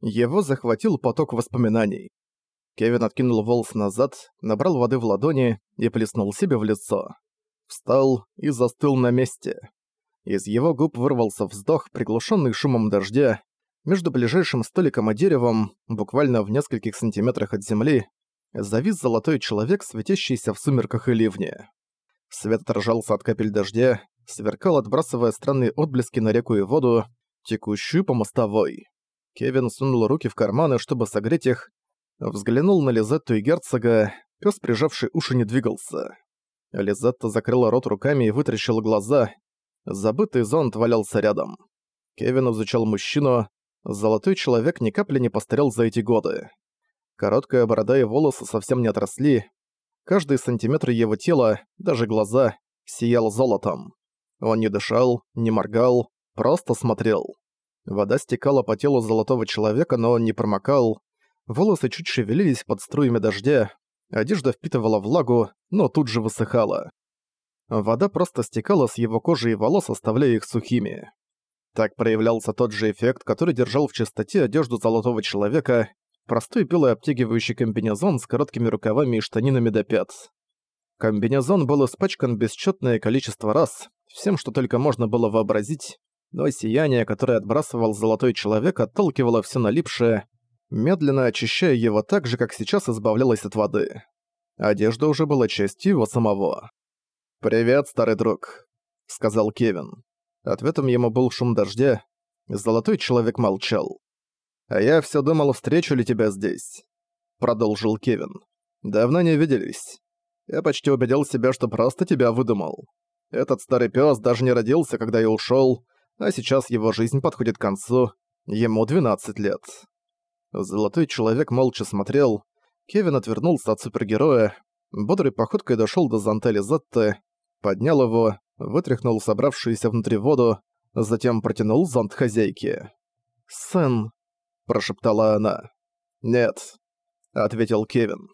Его захватил поток воспоминаний. Кевин откинул волос назад, набрал воды в ладони и плеснул себе в лицо. Встал и застыл на месте. Из его губ вырвался вздох, приглушенный шумом дождя. Между ближайшим столиком и деревом, буквально в нескольких сантиметрах от земли, завис золотой человек, светящийся в сумерках и ливне. Свет отражался от капель дождя, сверкал, отбрасывая странные отблески на реку и воду, текущую по мостовой. Кевин сунул руки в карманы, чтобы согреть их, взглянул на Лизетту и герцога, пес, прижавший уши, не двигался. Лизетта закрыла рот руками и вытрящила глаза. Забытый зонт валялся рядом. Кевин изучал мужчину. Золотой человек ни капли не постарел за эти годы. Короткая борода и волосы совсем не отросли. Каждый сантиметр его тела, даже глаза, сиял золотом. Он не дышал, не моргал, просто смотрел. Вода стекала по телу золотого человека, но он не промокал. Волосы чуть шевелились под струями дождя, одежда впитывала влагу, но тут же высыхала. Вода просто стекала с его кожи и волос, оставляя их сухими. Так проявлялся тот же эффект, который держал в чистоте одежду золотого человека, простой белый обтягивающий комбинезон с короткими рукавами и штанинами до пят. Комбинезон был испачкан бесчетное количество раз, всем, что только можно было вообразить, но сияние, которое отбрасывал золотой человек, отталкивало все налипшее, медленно очищая его так же, как сейчас избавлялось от воды. Одежда уже была частью его самого. «Привет, старый друг», — сказал Кевин. Ответом ему был шум дождя. Золотой человек молчал. «А я все думал, встречу ли тебя здесь», — продолжил Кевин. «Давно не виделись. Я почти убедил себя, что просто тебя выдумал. Этот старый пес даже не родился, когда я ушел, а сейчас его жизнь подходит к концу. Ему 12 лет». Золотой человек молча смотрел. Кевин отвернулся от супергероя, бодрой походкой дошел до зонта Лизетты, поднял его, вытряхнул собравшуюся внутри воду, затем протянул зонт хозяйке. «Сэн», прошептала она. «Нет», — ответил Кевин.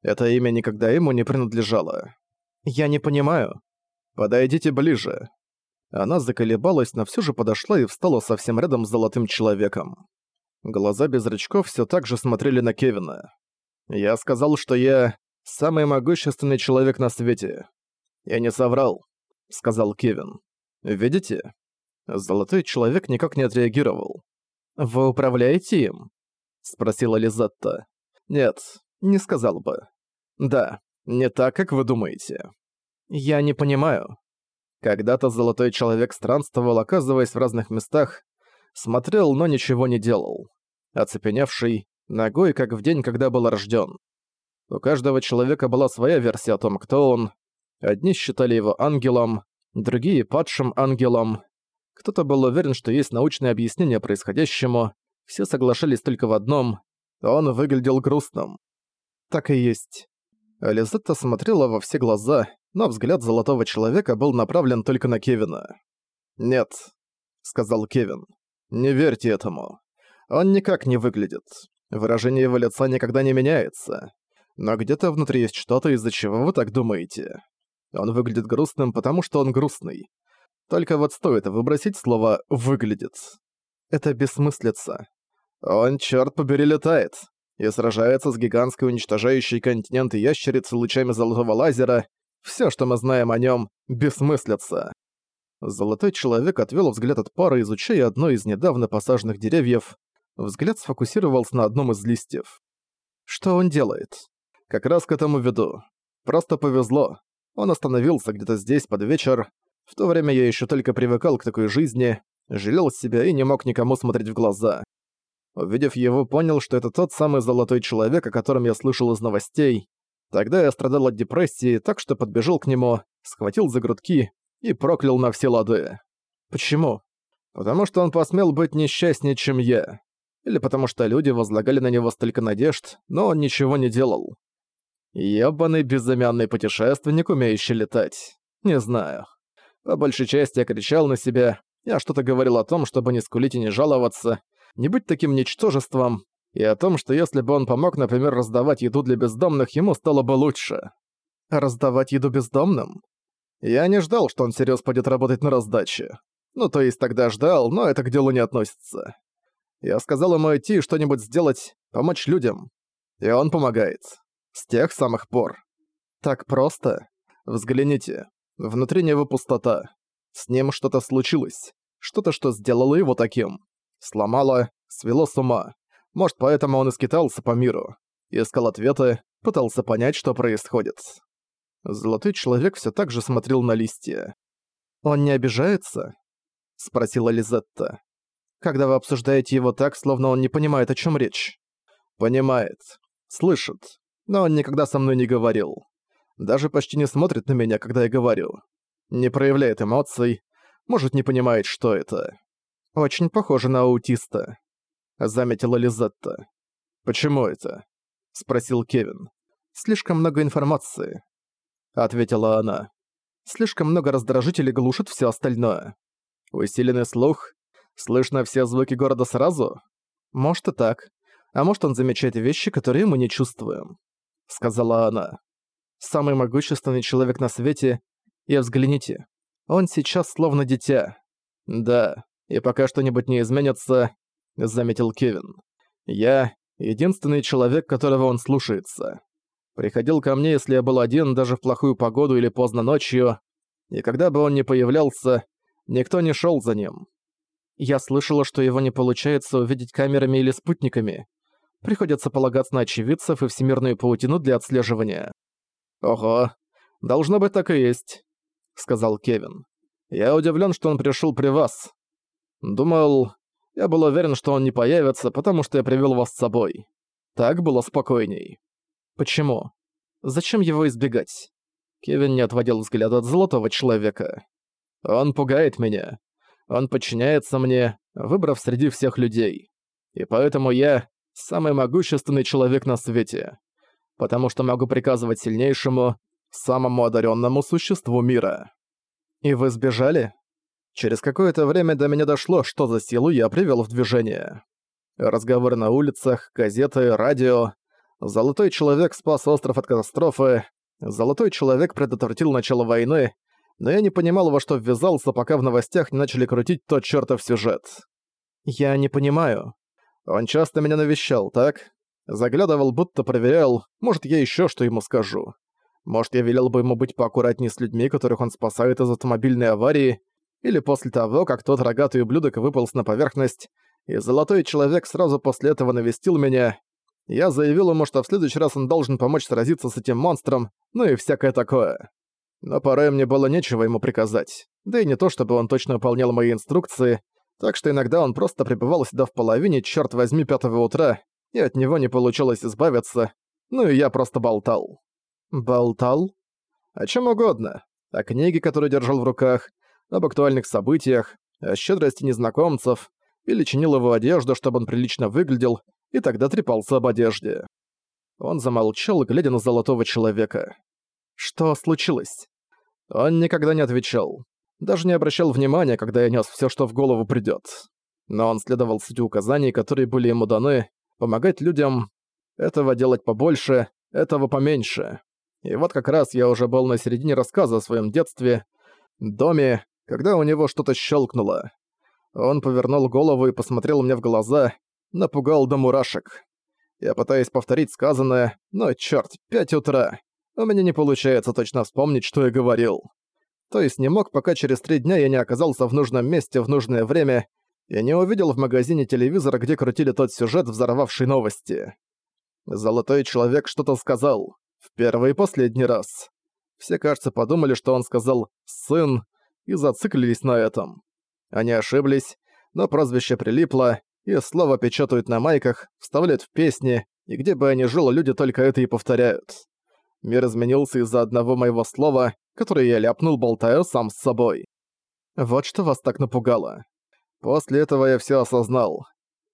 Это имя никогда ему не принадлежало. «Я не понимаю». «Подойдите ближе». Она заколебалась, но все же подошла и встала совсем рядом с золотым человеком. Глаза без зрачков все так же смотрели на Кевина. «Я сказал, что я самый могущественный человек на свете. Я не соврал», — сказал Кевин. «Видите?» Золотой человек никак не отреагировал. «Вы управляете им?» — спросила Лизетта. «Нет, не сказал бы. Да, не так, как вы думаете. Я не понимаю. Когда-то Золотой Человек странствовал, оказываясь в разных местах, смотрел, но ничего не делал. Оцепеневший, ногой, как в день, когда был рожден. У каждого человека была своя версия о том, кто он. Одни считали его ангелом, другие — падшим ангелом, кто-то был уверен, что есть научное объяснение происходящему, все соглашались только в одном — он выглядел грустным. Так и есть. Лизетта смотрела во все глаза, но взгляд золотого человека был направлен только на Кевина. «Нет», — сказал Кевин, — «не верьте этому. Он никак не выглядит. Выражение его лица никогда не меняется. Но где-то внутри есть что-то, из-за чего вы так думаете. Он выглядит грустным, потому что он грустный. Только вот стоит выбросить слово «выглядит». Это бессмыслица. Он, черт побери, летает и сражается с гигантской уничтожающей континенты ящерицей лучами золотого лазера. Все, что мы знаем о нем, бессмыслица. Золотой человек отвел взгляд от пары, изучая одно из недавно посаженных деревьев. Взгляд сфокусировался на одном из листьев. Что он делает? Как раз к этому веду. Просто повезло. Он остановился где-то здесь под вечер, в то время я еще только привыкал к такой жизни, жалел себя и не мог никому смотреть в глаза. Увидев его, понял, что это тот самый золотой человек, о котором я слышал из новостей. Тогда я страдал от депрессии, так что подбежал к нему, схватил за грудки и проклял на все лады. Почему? Потому что он посмел быть несчастнее, чем я. Или потому что люди возлагали на него столько надежд, но он ничего не делал. Ёбаный безымянный путешественник, умеющий летать. Не знаю. По большей части я кричал на себя, я что-то говорил о том, чтобы не скулить и не жаловаться, не быть таким ничтожеством, и о том, что если бы он помог, например, раздавать еду для бездомных, ему стало бы лучше. Раздавать еду бездомным? Я не ждал, что он всерьёз пойдет работать на раздаче. Ну, то есть тогда ждал, но это к делу не относится. Я сказал ему идти и что-нибудь сделать, помочь людям. И он помогает. С тех самых пор. Так просто? Взгляните. Внутри него пустота. С ним что-то случилось. Что-то, что сделало его таким. Сломало, свело с ума. Может, поэтому он и скитался по миру. Искал ответы, пытался понять, что происходит. Золотой человек все так же смотрел на листья. «Он не обижается?» — спросила Лизетта. «Когда вы обсуждаете его так, словно он не понимает, о чем речь». «Понимает. Слышит. Но он никогда со мной не говорил. Даже почти не смотрит на меня, когда я говорю. Не проявляет эмоций. Может, не понимает, что это. Очень похоже на аутиста», — заметила Лизетта. «Почему это?» — спросил Кевин. «Слишком много информации», — ответила она. «Слишком много раздражителей глушит все остальное. Усиленный слух? Слышно все звуки города сразу? Может и так. А может он замечает вещи, которые мы не чувствуем», — сказала она. «Самый могущественный человек на свете, и взгляните, он сейчас словно дитя. Да, и пока что-нибудь не изменится», — заметил Кевин. «Я — единственный человек, которого он слушается. Приходил ко мне, если я был один, даже в плохую погоду или поздно ночью, и когда бы он ни появлялся, никто не шел за ним. Я слышала, что его не получается увидеть камерами или спутниками. Приходится полагаться на очевидцев и всемирную паутину для отслеживания. «Ого, должно быть так и есть», — сказал Кевин. «Я удивлен, что он пришел при вас. Думал, я был уверен, что он не появится, потому что я привел вас с собой. Так было спокойней. Почему? Зачем его избегать? Кевин не отводил взгляд от золотого человека. Он пугает меня. Он подчиняется мне, выбрав среди всех людей. И поэтому я самый могущественный человек на свете. Потому что могу приказывать сильнейшему, самому одаренному существу мира. И вы сбежали? Через какое-то время до меня дошло, что за силу я привел в движение. Разговоры на улицах, газеты, радио. Золотой человек спас остров от катастрофы. Золотой человек предотвратил начало войны. Но я не понимал, во что ввязался, пока в новостях не начали крутить тот чертов сюжет. Я не понимаю. Он часто меня навещал, так? Заглядывал, будто проверял, может, я еще что ему скажу. Может, я велел бы ему быть поаккуратнее с людьми, которых он спасает из автомобильной аварии, или после того, как тот рогатый ублюдок выполз на поверхность, и золотой человек сразу после этого навестил меня. Я заявил ему, что в следующий раз он должен помочь сразиться с этим монстром, ну и всякое такое. Но порой мне было нечего ему приказать. Да и не то, чтобы он точно выполнял мои инструкции, так что иногда он просто прибывал сюда в половине, черт возьми, пятого утра, и от него не получилось избавиться, ну и я просто болтал. Болтал? О чем угодно. О книге, которую держал в руках, об актуальных событиях, о щедрости незнакомцев, или чинил его одежду, чтобы он прилично выглядел, и тогда трепался об одежде. Он замолчал, глядя на золотого человека. «Что случилось?» Он никогда не отвечал. Даже не обращал внимания, когда я нес все, что в голову придет. Но он следовал сути указаний, которые были ему даны, помогать людям, этого делать побольше, этого поменьше. И вот как раз я уже был на середине рассказа о своем детстве, доме, когда у него что-то щелкнуло. Он повернул голову и посмотрел мне в глаза, напугал до мурашек. Я пытаюсь повторить сказанное, но чёрт, пять утра. У меня не получается точно вспомнить, что я говорил. То есть не мог, пока через три дня я не оказался в нужном месте в нужное время и не увидел в магазине телевизора, где крутили тот сюжет, взорвавший новости. Золотой человек что-то сказал. В первый и последний раз. Все, кажется, подумали, что он сказал «сын», и зациклились на этом. Они ошиблись, но прозвище прилипло, и слово печатают на майках, вставляют в песни, и где бы они жили, люди только это и повторяют. Мир изменился из-за одного моего слова, которое я ляпнул, болтая сам с собой. Вот что вас так напугало. После этого я все осознал.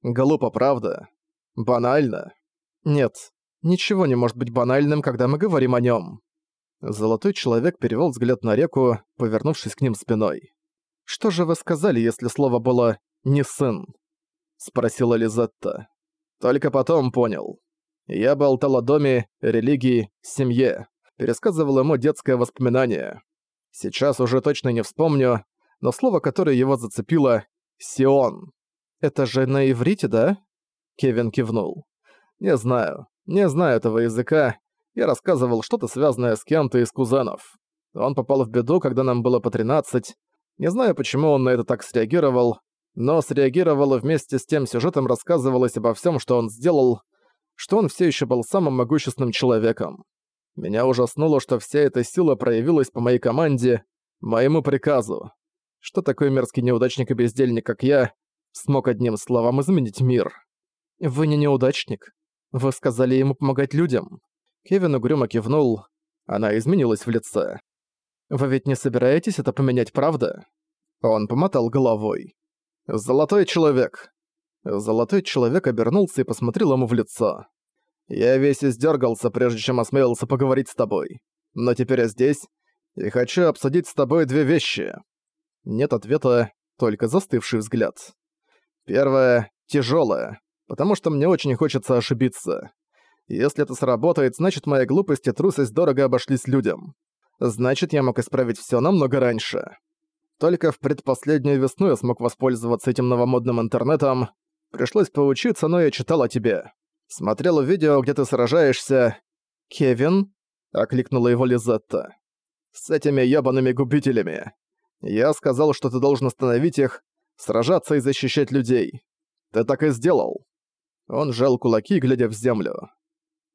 Глупо, правда? Банально? Нет, ничего не может быть банальным, когда мы говорим о нем. Золотой человек перевел взгляд на реку, повернувшись к ним спиной. «Что же вы сказали, если слово было «не сын»?» — спросила Лизетта. «Только потом понял. Я болтал о доме, религии, семье, пересказывал ему детское воспоминание. Сейчас уже точно не вспомню, но слово, которое его зацепило — «Сион». «Это же на иврите, да?» Кевин кивнул. «Не знаю. Не знаю этого языка. Я рассказывал что-то связанное с кем-то из кузенов. Он попал в беду, когда нам было по 13. Не знаю, почему он на это так среагировал, но среагировал и вместе с тем сюжетом рассказывалось обо всем, что он сделал, что он все еще был самым могущественным человеком. Меня ужаснуло, что вся эта сила проявилась по моей команде, моему приказу. Что такой мерзкий неудачник и бездельник, как я, смог одним словом изменить мир? Вы не неудачник. Вы сказали ему помогать людям. Кевин угрюмо кивнул. Она изменилась в лице. Вы ведь не собираетесь это поменять, правда? Он помотал головой. «Золотой человек». Золотой человек обернулся и посмотрел ему в лицо. «Я весь издергался, прежде чем осмелился поговорить с тобой. Но теперь я здесь, и хочу обсудить с тобой две вещи». Нет ответа, только застывший взгляд. Первое — тяжелое, потому что мне очень хочется ошибиться. Если это сработает, значит моя глупость и трусость дорого обошлись людям. Значит, я мог исправить всё намного раньше. Только в предпоследнюю весну я смог воспользоваться этим новомодным интернетом. Пришлось поучиться, но я читал о тебе. Смотрел видео, где ты сражаешься. «Кевин?» — окликнула его Лизетта. «С этими ёбаными губителями. Я сказал, что ты должен остановить их, сражаться и защищать людей. Ты так и сделал». Он сжал кулаки, глядя в землю.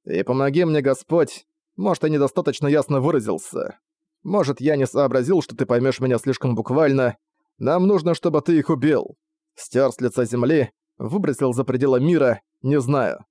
«И помоги мне, Господь. Может, я недостаточно ясно выразился. Может, я не сообразил, что ты поймешь меня слишком буквально. Нам нужно, чтобы ты их убил. Стер с лица земли, выбросил за пределы мира, не знаю.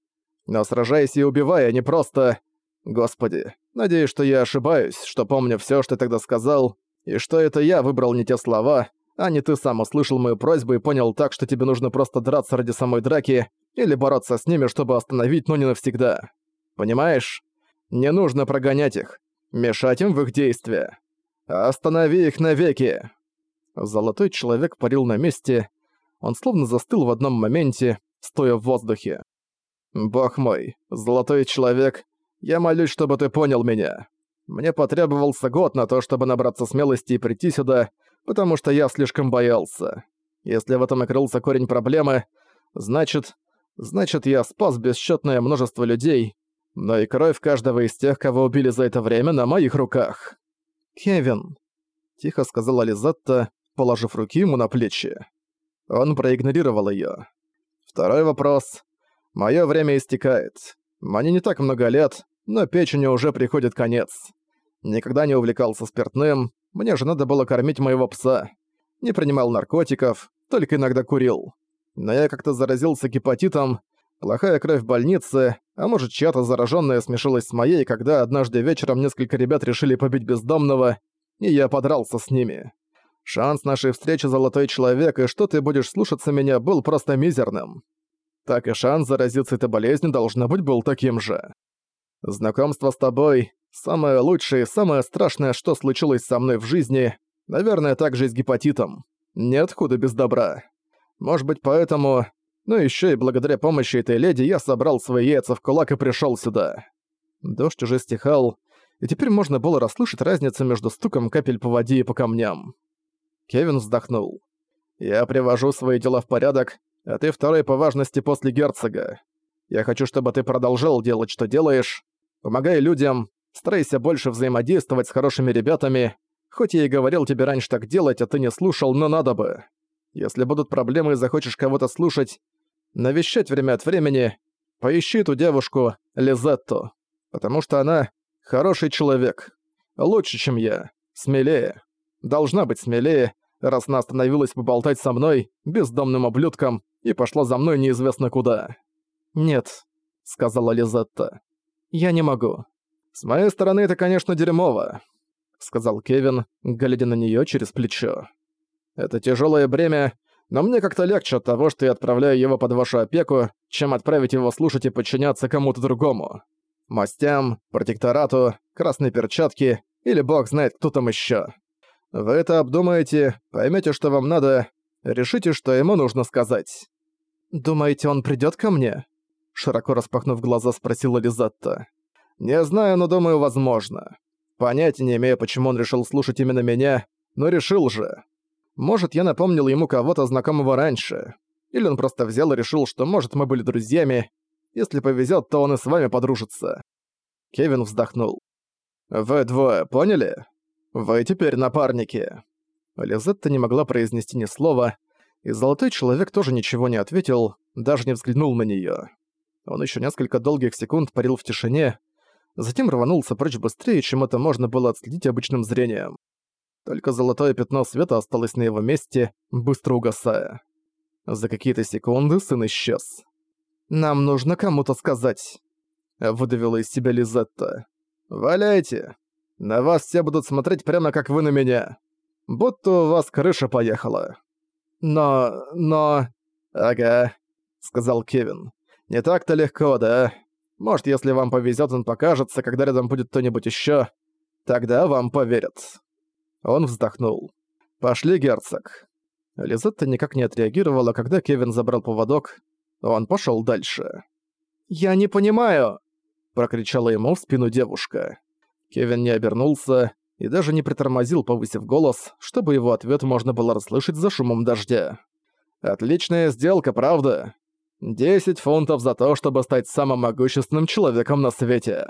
Но сражаясь и убивая, не просто... Господи, надеюсь, что я ошибаюсь, что помню все, что тогда сказал, и что это я выбрал не те слова, а не ты сам услышал мою просьбу и понял так, что тебе нужно просто драться ради самой драки или бороться с ними, чтобы остановить, но не навсегда. Понимаешь? Не нужно прогонять их мешать им в их действия. Останови их навеки!» Золотой человек парил на месте, он словно застыл в одном моменте, стоя в воздухе. «Бог мой, золотой человек, я молюсь, чтобы ты понял меня. Мне потребовался год на то, чтобы набраться смелости и прийти сюда, потому что я слишком боялся. Если в этом и корень проблемы, значит... Значит, я спас бесчетное множество людей, но и кровь каждого из тех, кого убили за это время, на моих руках. «Кевин», — тихо сказала Лизетта, положив руки ему на плечи. Он проигнорировал её. Второй вопрос. Моё время истекает. Мне не так много лет, но печени уже приходит конец. Никогда не увлекался спиртным, мне же надо было кормить моего пса. Не принимал наркотиков, только иногда курил. Но я как-то заразился гепатитом, Плохая кровь в больнице, а может чья-то зараженная смешалась с моей, когда однажды вечером несколько ребят решили побить бездомного, и я подрался с ними. Шанс нашей встречи «Золотой человек» и что ты будешь слушаться меня был просто мизерным. Так и шанс заразиться этой болезнью должно быть был таким же. Знакомство с тобой – самое лучшее и самое страшное, что случилось со мной в жизни, наверное, также и с гепатитом. Нет худа без добра. Может быть, поэтому но еще и благодаря помощи этой леди я собрал свои яйца в кулак и пришел сюда. Дождь уже стихал, и теперь можно было расслышать разницу между стуком капель по воде и по камням. Кевин вздохнул. «Я привожу свои дела в порядок, а ты второй по важности после герцога. Я хочу, чтобы ты продолжал делать, что делаешь. Помогай людям, старайся больше взаимодействовать с хорошими ребятами. Хоть я и говорил тебе раньше так делать, а ты не слушал, но надо бы. Если будут проблемы и захочешь кого-то слушать, навещать время от времени, поищи эту девушку, Лизетту, потому что она хороший человек. Лучше, чем я. Смелее. Должна быть смелее, раз она остановилась поболтать со мной, бездомным ублюдком, и пошла за мной неизвестно куда. «Нет», — сказала Лизетта. «Я не могу». «С моей стороны это, конечно, дерьмово», — сказал Кевин, глядя на неё через плечо. Это тяжелое бремя, но мне как-то легче от того, что я отправляю его под вашу опеку, чем отправить его слушать и подчиняться кому-то другому. Мастям, протекторату, красной перчатке или бог знает кто там еще. Вы это обдумаете, поймете, что вам надо, решите, что ему нужно сказать. «Думаете, он придет ко мне?» Широко распахнув глаза, спросила Лизатта. «Не знаю, но думаю, возможно. Понятия не имею, почему он решил слушать именно меня, но решил же. Может, я напомнил ему кого-то знакомого раньше. Или он просто взял и решил, что, может, мы были друзьями. Если повезет, то он и с вами подружится. Кевин вздохнул. «Вы двое поняли? Вы теперь напарники». Лизетта не могла произнести ни слова, и Золотой Человек тоже ничего не ответил, даже не взглянул на неё. Он ещё несколько долгих секунд парил в тишине, затем рванулся прочь быстрее, чем это можно было отследить обычным зрением. Только золотое пятно света осталось на его месте, быстро угасая. За какие-то секунды сын исчез. «Нам нужно кому-то сказать», — выдавила из себя Лизетта. «Валяйте! На вас все будут смотреть прямо как вы на меня. Будто у вас крыша поехала». «Но... но...» «Ага», — сказал Кевин. «Не так-то легко, да? Может, если вам повезет, он покажется, когда рядом будет кто-нибудь еще. Тогда вам поверят». Он вздохнул. «Пошли, герцог». Лизетта никак не отреагировала, когда Кевин забрал поводок. Он пошел дальше. «Я не понимаю!» – прокричала ему в спину девушка. Кевин не обернулся и даже не притормозил, повысив голос, чтобы его ответ можно было расслышать за шумом дождя. «Отличная сделка, правда? Десять фунтов за то, чтобы стать самым могущественным человеком на свете!»